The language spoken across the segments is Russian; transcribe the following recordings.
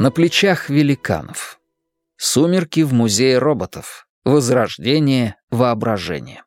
На плечах великанов. Сумерки в музее роботов. Возрождение воображения.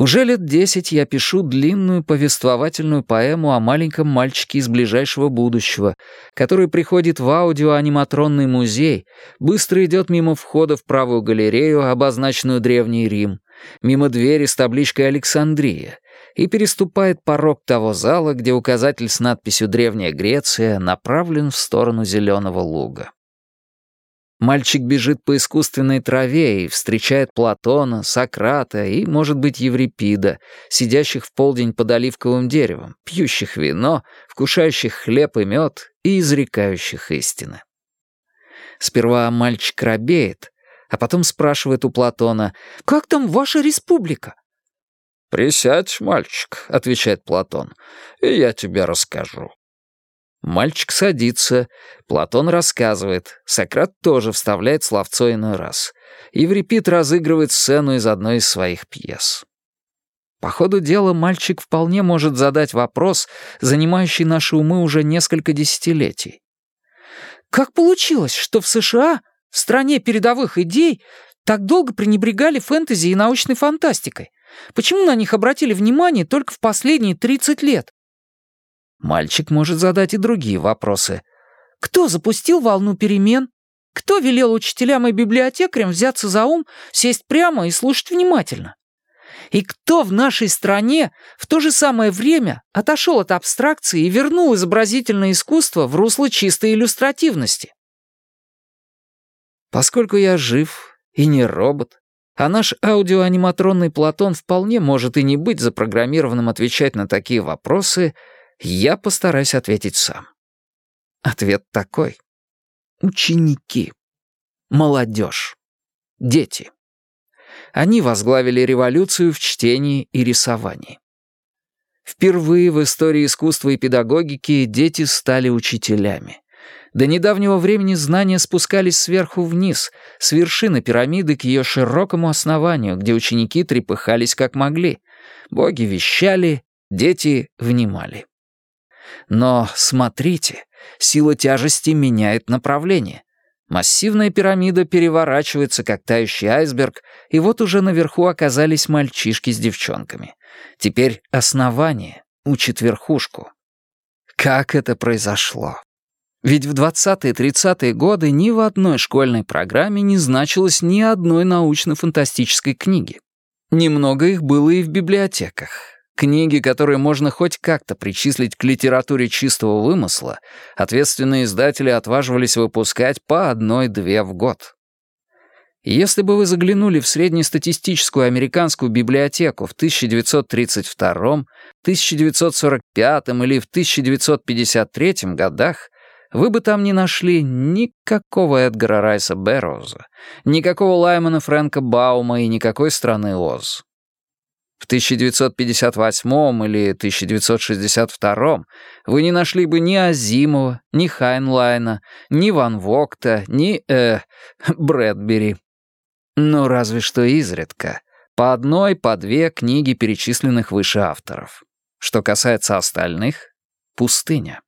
Уже лет десять я пишу длинную повествовательную поэму о маленьком мальчике из ближайшего будущего, который приходит в аудиоаниматронный музей, быстро идет мимо входа в правую галерею, обозначенную Древний Рим, мимо двери с табличкой «Александрия», и переступает порог того зала, где указатель с надписью «Древняя Греция» направлен в сторону зеленого луга. Мальчик бежит по искусственной траве и встречает Платона, Сократа и, может быть, Еврипида, сидящих в полдень под оливковым деревом, пьющих вино, вкушающих хлеб и мед и изрекающих истины. Сперва мальчик робеет, а потом спрашивает у Платона, «Как там ваша республика?» «Присядь, мальчик», — отвечает Платон, — «и я тебе расскажу». Мальчик садится, Платон рассказывает, Сократ тоже вставляет словцо иной раз. Еврипид разыгрывает сцену из одной из своих пьес. По ходу дела мальчик вполне может задать вопрос, занимающий наши умы уже несколько десятилетий. Как получилось, что в США, в стране передовых идей, так долго пренебрегали фэнтези и научной фантастикой? Почему на них обратили внимание только в последние 30 лет? Мальчик может задать и другие вопросы. Кто запустил волну перемен? Кто велел учителям и библиотекарям взяться за ум, сесть прямо и слушать внимательно? И кто в нашей стране в то же самое время отошел от абстракции и вернул изобразительное искусство в русло чистой иллюстративности? Поскольку я жив и не робот, а наш аудиоаниматронный Платон вполне может и не быть запрограммированным отвечать на такие вопросы, я постараюсь ответить сам. Ответ такой. Ученики. Молодежь. Дети. Они возглавили революцию в чтении и рисовании. Впервые в истории искусства и педагогики дети стали учителями. До недавнего времени знания спускались сверху вниз, с вершины пирамиды к ее широкому основанию, где ученики трепыхались как могли. Боги вещали, дети внимали. Но смотрите, сила тяжести меняет направление. Массивная пирамида переворачивается, как тающий айсберг, и вот уже наверху оказались мальчишки с девчонками. Теперь основание учит верхушку. Как это произошло? Ведь в 20-30-е годы ни в одной школьной программе не значилось ни одной научно-фантастической книги. Немного их было и в библиотеках. Книги, которые можно хоть как-то причислить к литературе чистого вымысла, ответственные издатели отваживались выпускать по одной-две в год. Если бы вы заглянули в среднестатистическую американскую библиотеку в 1932, 1945 или в 1953 годах, вы бы там не нашли никакого Эдгара Райса Бэрроуза, никакого Лаймана Фрэнка Баума и никакой страны Оз. В 1958 или 1962 вы не нашли бы ни Азимова, ни Хайнлайна, ни Ван Вогта, ни, э, Брэдбери. Ну, разве что изредка. По одной, по две книги перечисленных выше авторов. Что касается остальных — пустыня.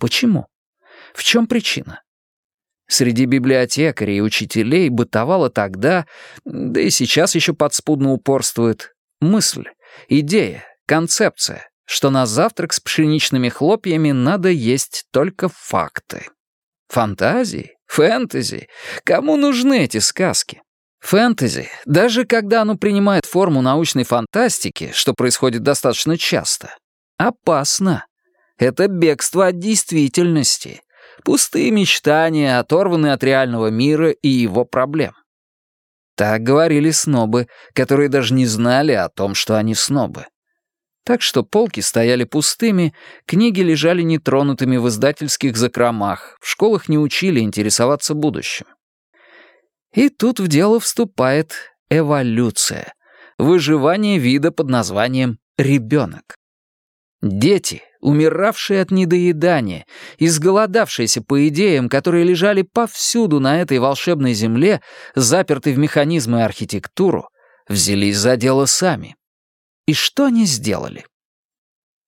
Почему? В чем причина? Среди библиотекарей и учителей бытовало тогда, да и сейчас еще подспудно упорствует, мысль, идея, концепция, что на завтрак с пшеничными хлопьями надо есть только факты. Фантазии? Фэнтези? Кому нужны эти сказки? Фэнтези, даже когда оно принимает форму научной фантастики, что происходит достаточно часто, опасно. Это бегство от действительности. Пустые мечтания, оторванные от реального мира и его проблем. Так говорили снобы, которые даже не знали о том, что они снобы. Так что полки стояли пустыми, книги лежали нетронутыми в издательских закромах, в школах не учили интересоваться будущим. И тут в дело вступает эволюция, выживание вида под названием «ребенок». Дети, умиравшие от недоедания, изголодавшиеся по идеям, которые лежали повсюду на этой волшебной земле, заперты в механизмы и архитектуру, взялись за дело сами. И что они сделали?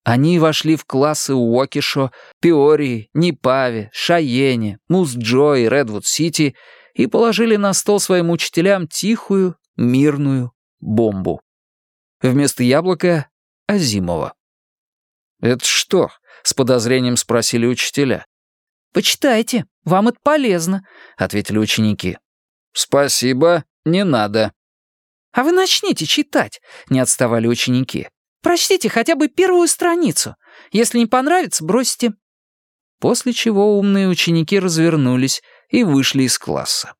Они вошли в классы Уокишо, Пиории, Нипаве, Шайене, Мусджо и Редвуд-Сити и положили на стол своим учителям тихую, мирную бомбу. Вместо яблока — Азимова. «Это что?» — с подозрением спросили учителя. «Почитайте, вам это полезно», — ответили ученики. «Спасибо, не надо». «А вы начните читать», — не отставали ученики. «Прочтите хотя бы первую страницу. Если не понравится, бросьте». После чего умные ученики развернулись и вышли из класса.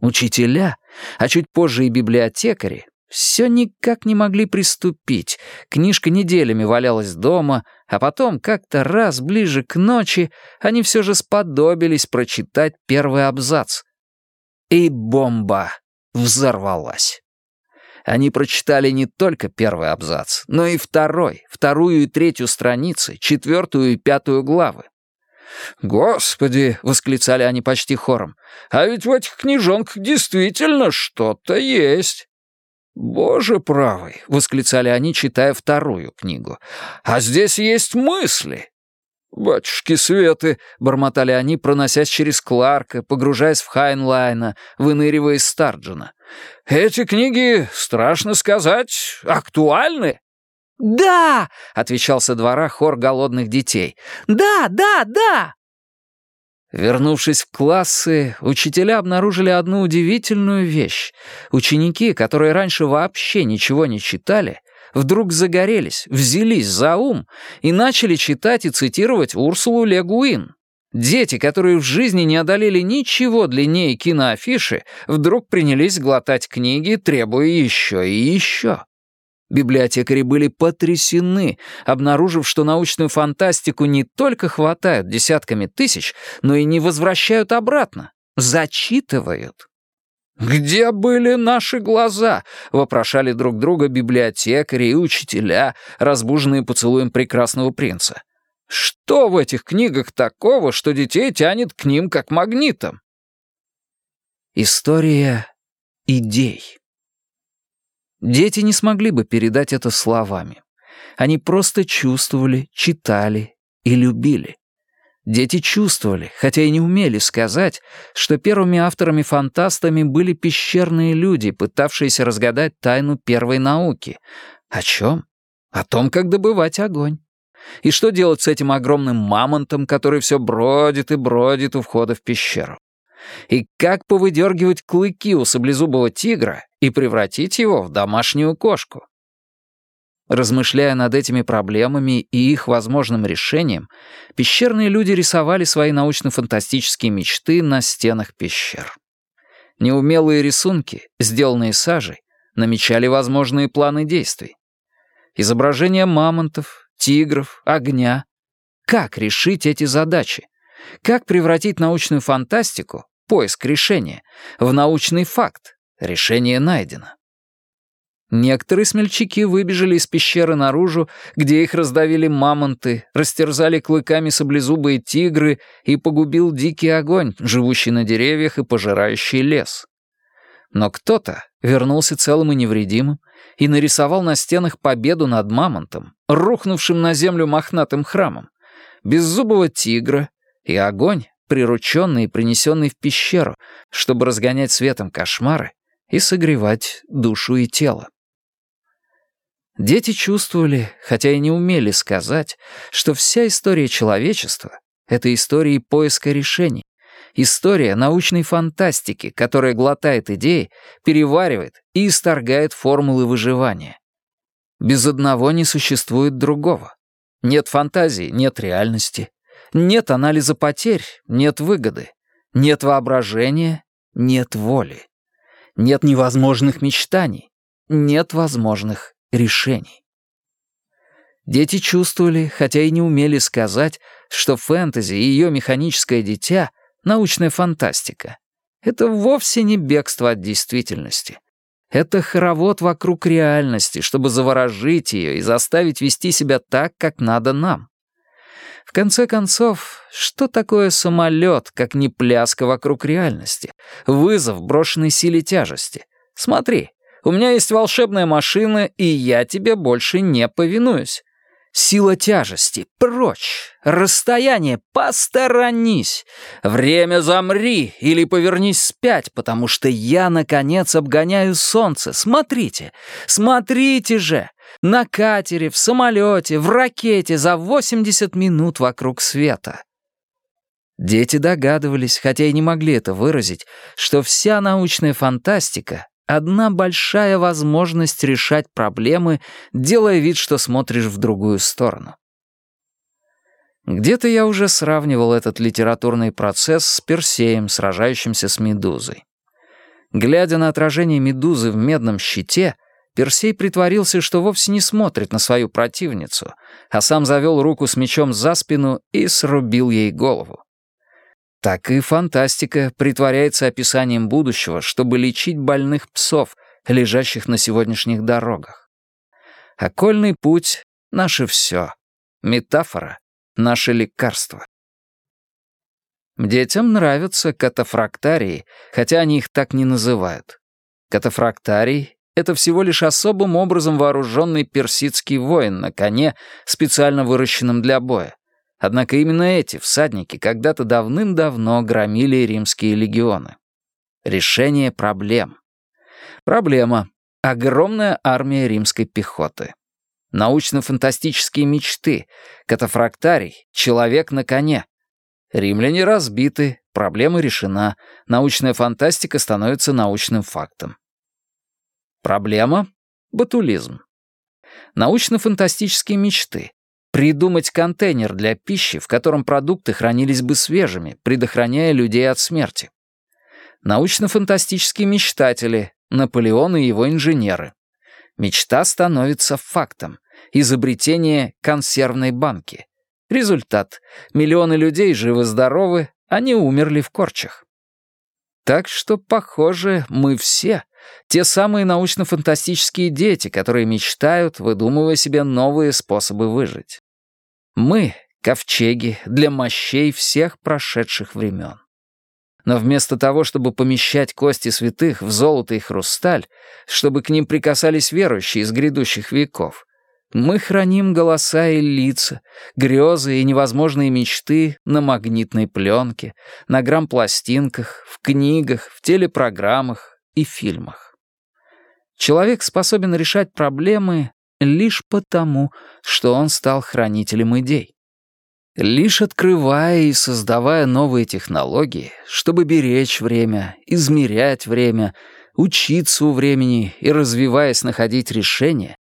Учителя, а чуть позже и библиотекари, все никак не могли приступить. Книжка неделями валялась дома, а потом, как-то раз ближе к ночи, они все же сподобились прочитать первый абзац. И бомба взорвалась. Они прочитали не только первый абзац, но и второй, вторую и третью страницы, четвертую и пятую главы. «Господи!» — восклицали они почти хором. «А ведь в этих книжонках действительно что-то есть!» «Боже правый!» — восклицали они, читая вторую книгу. «А здесь есть мысли!» «Батюшки Светы!» — бормотали они, проносясь через Кларка, погружаясь в Хайнлайна, выныривая из Старджина. «Эти книги, страшно сказать, актуальны!» «Да!» — отвечал со двора хор голодных детей. «Да, да, да!» Вернувшись в классы, учителя обнаружили одну удивительную вещь. Ученики, которые раньше вообще ничего не читали, вдруг загорелись, взялись за ум и начали читать и цитировать Урсулу Легуин. Дети, которые в жизни не одолели ничего длиннее киноафиши, вдруг принялись глотать книги, требуя еще и еще. Библиотекари были потрясены, обнаружив, что научную фантастику не только хватают десятками тысяч, но и не возвращают обратно, зачитывают. «Где были наши глаза?» — вопрошали друг друга библиотекари и учителя, разбуженные поцелуем прекрасного принца. «Что в этих книгах такого, что детей тянет к ним как магнитом?» История идей. Дети не смогли бы передать это словами. Они просто чувствовали, читали и любили. Дети чувствовали, хотя и не умели сказать, что первыми авторами-фантастами были пещерные люди, пытавшиеся разгадать тайну первой науки. О чем? О том, как добывать огонь. И что делать с этим огромным мамонтом, который все бродит и бродит у входа в пещеру? И как повыдергивать клыки у саблезубого тигра и превратить его в домашнюю кошку? Размышляя над этими проблемами и их возможным решением, пещерные люди рисовали свои научно-фантастические мечты на стенах пещер. Неумелые рисунки, сделанные сажей, намечали возможные планы действий. Изображения мамонтов, тигров, огня. Как решить эти задачи? Как превратить научную фантастику поиск решения, в научный факт. Решение найдено. Некоторые смельчаки выбежали из пещеры наружу, где их раздавили мамонты, растерзали клыками саблезубые тигры и погубил дикий огонь, живущий на деревьях и пожирающий лес. Но кто-то вернулся целым и невредимым и нарисовал на стенах победу над мамонтом, рухнувшим на землю мохнатым храмом, беззубого тигра и огонь, прирученный и принесенный в пещеру, чтобы разгонять светом кошмары и согревать душу и тело. Дети чувствовали, хотя и не умели сказать, что вся история человечества — это история поиска решений, история научной фантастики, которая глотает идеи, переваривает и исторгает формулы выживания. Без одного не существует другого. Нет фантазии, нет реальности. Нет анализа потерь, нет выгоды. Нет воображения, нет воли. Нет невозможных мечтаний, нет возможных решений. Дети чувствовали, хотя и не умели сказать, что фэнтези и ее механическое дитя — научная фантастика. Это вовсе не бегство от действительности. Это хоровод вокруг реальности, чтобы заворожить ее и заставить вести себя так, как надо нам. Конце концов, что такое самолет, как не пляска вокруг реальности, вызов брошенной силе тяжести? Смотри, у меня есть волшебная машина, и я тебе больше не повинуюсь. Сила тяжести, прочь. Расстояние, посторонись. Время замри или повернись спять, потому что я, наконец, обгоняю солнце. Смотрите, смотрите же. На катере, в самолете, в ракете за 80 минут вокруг света. Дети догадывались, хотя и не могли это выразить, что вся научная фантастика Одна большая возможность решать проблемы, делая вид, что смотришь в другую сторону. Где-то я уже сравнивал этот литературный процесс с Персеем, сражающимся с Медузой. Глядя на отражение Медузы в медном щите, Персей притворился, что вовсе не смотрит на свою противницу, а сам завел руку с мечом за спину и срубил ей голову. Так и фантастика притворяется описанием будущего, чтобы лечить больных псов, лежащих на сегодняшних дорогах. Окольный путь — наше все. Метафора — наше лекарство. Детям нравятся катафрактарии, хотя они их так не называют. Катафрактарий — это всего лишь особым образом вооруженный персидский воин на коне, специально выращенном для боя. Однако именно эти всадники когда-то давным-давно громили римские легионы. Решение проблем. Проблема. Огромная армия римской пехоты. Научно-фантастические мечты. Катафрактарий. Человек на коне. Римляне разбиты, проблема решена, научная фантастика становится научным фактом. Проблема — батулизм. Научно-фантастические мечты. Придумать контейнер для пищи, в котором продукты хранились бы свежими, предохраняя людей от смерти. Научно-фантастические мечтатели, Наполеон и его инженеры. Мечта становится фактом. Изобретение консервной банки. Результат. Миллионы людей живы-здоровы, они умерли в корчах. Так что, похоже, мы все те самые научно-фантастические дети, которые мечтают, выдумывая себе новые способы выжить. Мы — ковчеги для мощей всех прошедших времен. Но вместо того, чтобы помещать кости святых в золото и хрусталь, чтобы к ним прикасались верующие из грядущих веков, мы храним голоса и лица, грезы и невозможные мечты на магнитной пленке, на грампластинках, в книгах, в телепрограммах и фильмах. Человек способен решать проблемы лишь потому, что он стал хранителем идей. Лишь открывая и создавая новые технологии, чтобы беречь время, измерять время, учиться у времени и, развиваясь, находить решения,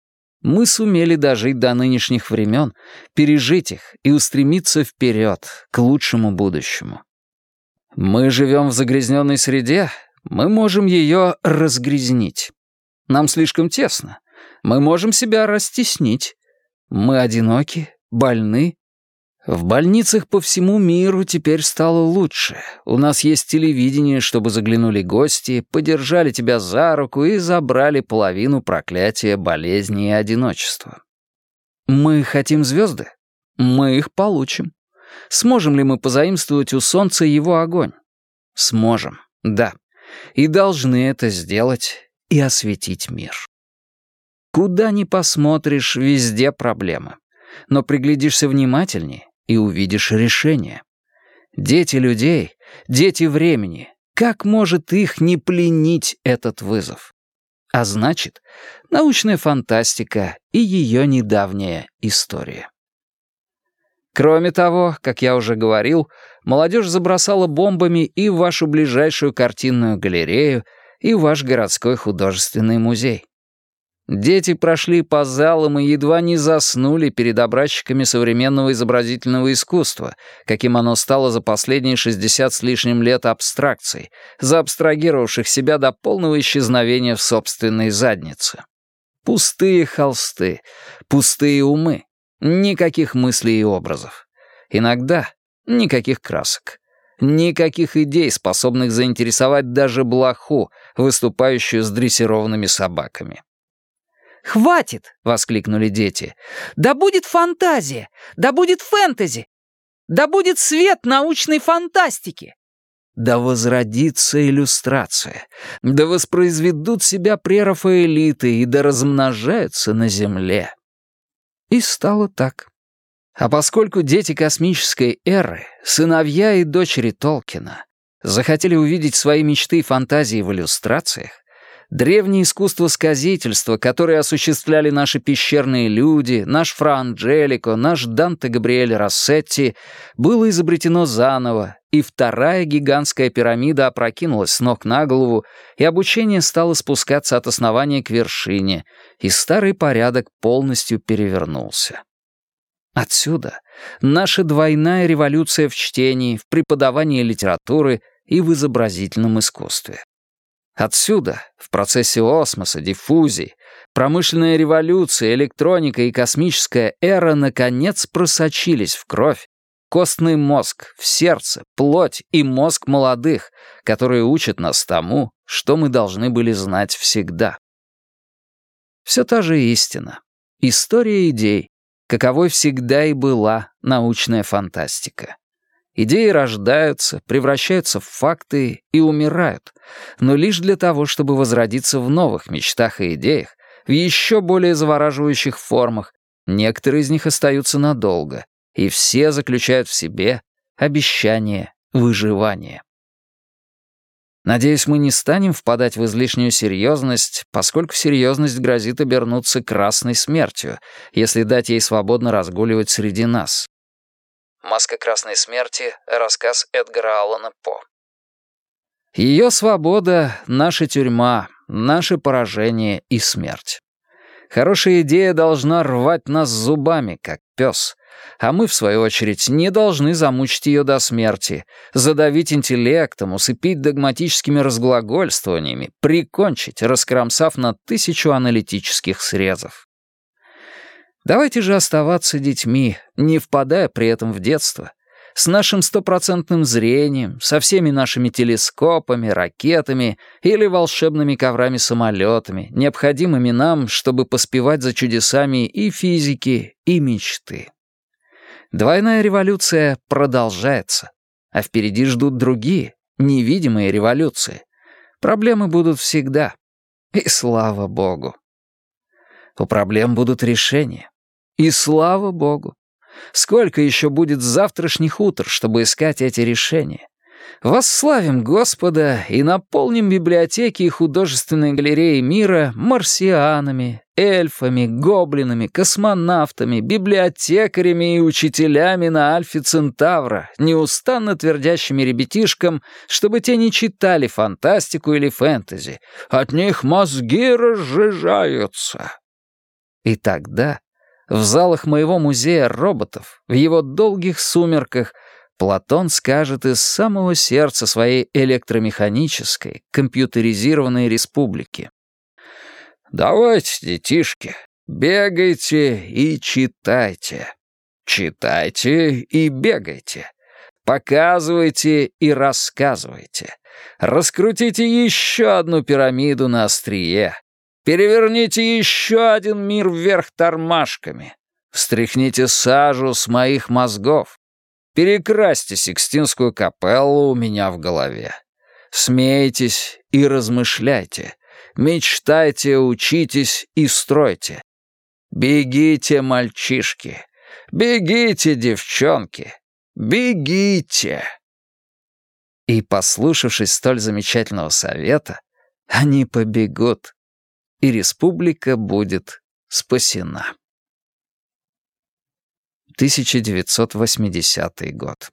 мы сумели дожить до нынешних времен, пережить их и устремиться вперед, к лучшему будущему. Мы живем в загрязненной среде, мы можем ее разгрязнить. Нам слишком тесно, мы можем себя растеснить. Мы одиноки, больны. В больницах по всему миру теперь стало лучше. У нас есть телевидение, чтобы заглянули гости, подержали тебя за руку и забрали половину проклятия болезни и одиночества. Мы хотим звезды? Мы их получим. Сможем ли мы позаимствовать у Солнца его огонь? Сможем, да. И должны это сделать и осветить мир. Куда ни посмотришь, везде проблемы. Но приглядишься внимательнее и увидишь решение. Дети людей, дети времени. Как может их не пленить этот вызов? А значит, научная фантастика и ее недавняя история. Кроме того, как я уже говорил, молодежь забросала бомбами и вашу ближайшую картинную галерею, и ваш городской художественный музей. Дети прошли по залам и едва не заснули перед образчиками современного изобразительного искусства, каким оно стало за последние 60 с лишним лет абстракций, заабстрагировавших себя до полного исчезновения в собственной заднице. Пустые холсты, пустые умы, никаких мыслей и образов. Иногда никаких красок. Никаких идей, способных заинтересовать даже блоху, выступающую с дрессированными собаками. «Хватит!» — воскликнули дети. «Да будет фантазия! Да будет фэнтези! Да будет свет научной фантастики!» Да возродится иллюстрация, да воспроизведут себя прерафаэлиты и да размножаются на земле. И стало так. А поскольку дети космической эры, сыновья и дочери Толкина, захотели увидеть свои мечты и фантазии в иллюстрациях, Древнее искусство сказительства, которое осуществляли наши пещерные люди, наш Фра Анджелико, наш Данте Габриэль Рассетти, было изобретено заново, и вторая гигантская пирамида опрокинулась с ног на голову, и обучение стало спускаться от основания к вершине, и старый порядок полностью перевернулся. Отсюда наша двойная революция в чтении, в преподавании литературы и в изобразительном искусстве. Отсюда, в процессе осмоса, диффузии, промышленная революция, электроника и космическая эра наконец просочились в кровь, костный мозг, в сердце, плоть и мозг молодых, которые учат нас тому, что мы должны были знать всегда. Все та же истина. История идей, каковой всегда и была научная фантастика. Идеи рождаются, превращаются в факты и умирают, но лишь для того, чтобы возродиться в новых мечтах и идеях, в еще более завораживающих формах. Некоторые из них остаются надолго, и все заключают в себе обещание выживания. Надеюсь, мы не станем впадать в излишнюю серьезность, поскольку серьезность грозит обернуться красной смертью, если дать ей свободно разгуливать среди нас. «Маска красной смерти», рассказ Эдгара Аллана По. Ее свобода — наша тюрьма, наше поражение и смерть. Хорошая идея должна рвать нас зубами, как пес, а мы, в свою очередь, не должны замучить ее до смерти, задавить интеллектом, усыпить догматическими разглагольствованиями, прикончить, раскромсав на тысячу аналитических срезов. Давайте же оставаться детьми, не впадая при этом в детство, с нашим стопроцентным зрением, со всеми нашими телескопами, ракетами или волшебными коврами-самолетами, необходимыми нам, чтобы поспевать за чудесами и физики, и мечты. Двойная революция продолжается, а впереди ждут другие, невидимые революции. Проблемы будут всегда. И слава богу. У проблем будут решения. И слава богу. Сколько еще будет завтрашних утр, чтобы искать эти решения? Восславим Господа и наполним библиотеки и художественные галереи мира марсианами, эльфами, гоблинами, космонавтами, библиотекарями и учителями на Альфе Центавра, неустанно твердящими ребятишкам, чтобы те не читали фантастику или фэнтези. От них мозги разжижаются. И тогда в залах моего музея роботов, в его долгих сумерках, Платон скажет из самого сердца своей электромеханической, компьютеризированной республики. «Давайте, детишки, бегайте и читайте. Читайте и бегайте. Показывайте и рассказывайте. Раскрутите еще одну пирамиду на острие. Переверните еще один мир вверх тормашками. Встряхните сажу с моих мозгов. Перекрасьте Сикстинскую капеллу у меня в голове. Смейтесь и размышляйте. Мечтайте, учитесь и стройте. Бегите, мальчишки. Бегите, девчонки. Бегите. И, послушавшись столь замечательного совета, они побегут и республика будет спасена. 1980 год.